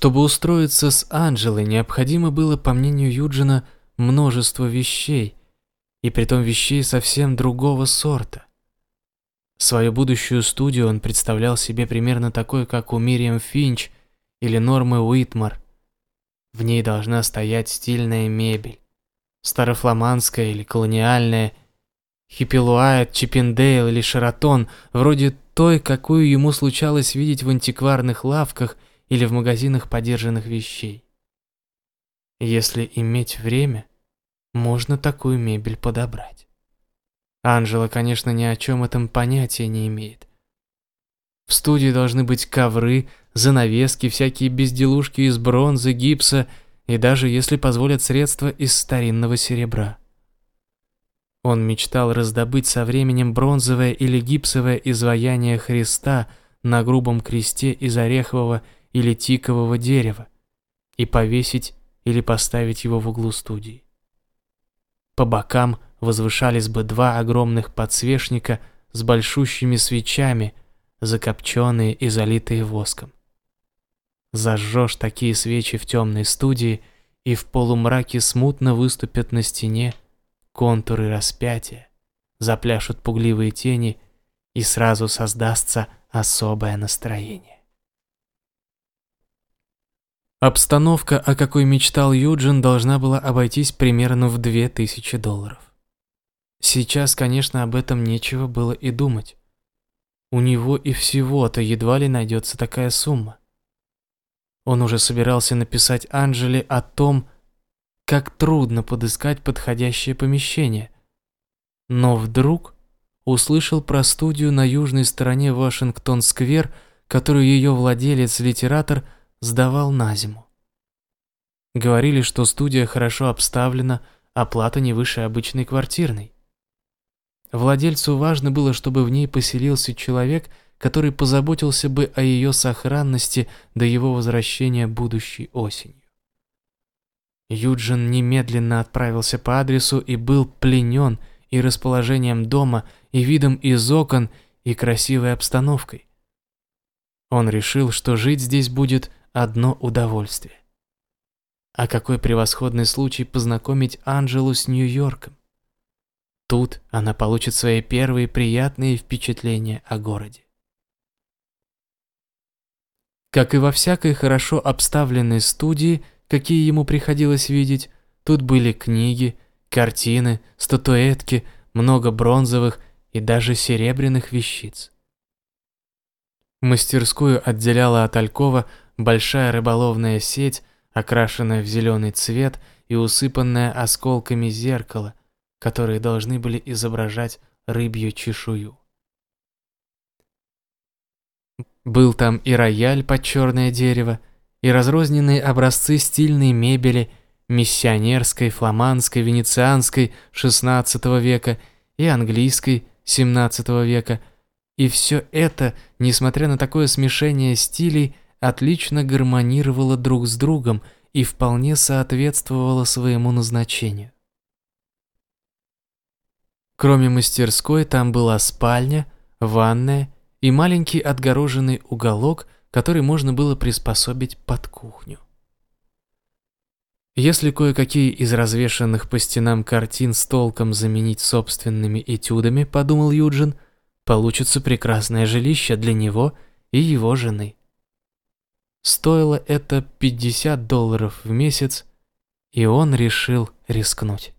Чтобы устроиться с Анджелой, необходимо было, по мнению Юджина, множество вещей, и притом вещей совсем другого сорта. Свою будущую студию он представлял себе примерно такой, как у Мириам Финч или Нормы Уитмар. В ней должна стоять стильная мебель, старофламандская или колониальная, Хиппилуайт, Чиппендейл или Шератон, вроде той, какую ему случалось видеть в антикварных лавках или в магазинах подержанных вещей. Если иметь время, можно такую мебель подобрать. Анжела, конечно, ни о чем этом понятия не имеет. В студии должны быть ковры, занавески, всякие безделушки из бронзы, гипса и даже, если позволят, средства из старинного серебра. Он мечтал раздобыть со временем бронзовое или гипсовое изваяние Христа на грубом кресте из орехового или тикового дерева и повесить или поставить его в углу студии. По бокам возвышались бы два огромных подсвечника с большущими свечами, закопченные и залитые воском. Зажжешь такие свечи в темной студии, и в полумраке смутно выступят на стене контуры распятия, запляшут пугливые тени, и сразу создастся особое настроение. Обстановка, о какой мечтал Юджин, должна была обойтись примерно в 2000 долларов. Сейчас, конечно, об этом нечего было и думать. У него и всего-то едва ли найдется такая сумма. Он уже собирался написать Анжеле о том, как трудно подыскать подходящее помещение. Но вдруг услышал про студию на южной стороне Вашингтон-сквер, которую ее владелец-литератор сдавал на зиму. Говорили, что студия хорошо обставлена, оплата не выше обычной квартирной. Владельцу важно было, чтобы в ней поселился человек, который позаботился бы о ее сохранности до его возвращения будущей осенью. Юджин немедленно отправился по адресу и был пленен и расположением дома, и видом из окон, и красивой обстановкой. Он решил, что жить здесь будет одно удовольствие. А какой превосходный случай познакомить Анжелу с Нью-Йорком. Тут она получит свои первые приятные впечатления о городе. Как и во всякой хорошо обставленной студии, какие ему приходилось видеть. Тут были книги, картины, статуэтки, много бронзовых и даже серебряных вещиц. Мастерскую отделяла от Алькова большая рыболовная сеть, окрашенная в зеленый цвет и усыпанная осколками зеркала, которые должны были изображать рыбью чешую. Был там и рояль под черное дерево, и разрозненные образцы стильной мебели миссионерской, фламандской, венецианской XVI века и английской XVII века. И все это, несмотря на такое смешение стилей, отлично гармонировало друг с другом и вполне соответствовало своему назначению. Кроме мастерской, там была спальня, ванная и маленький отгороженный уголок – который можно было приспособить под кухню. Если кое-какие из развешанных по стенам картин с толком заменить собственными этюдами, подумал Юджин, получится прекрасное жилище для него и его жены. Стоило это 50 долларов в месяц, и он решил рискнуть.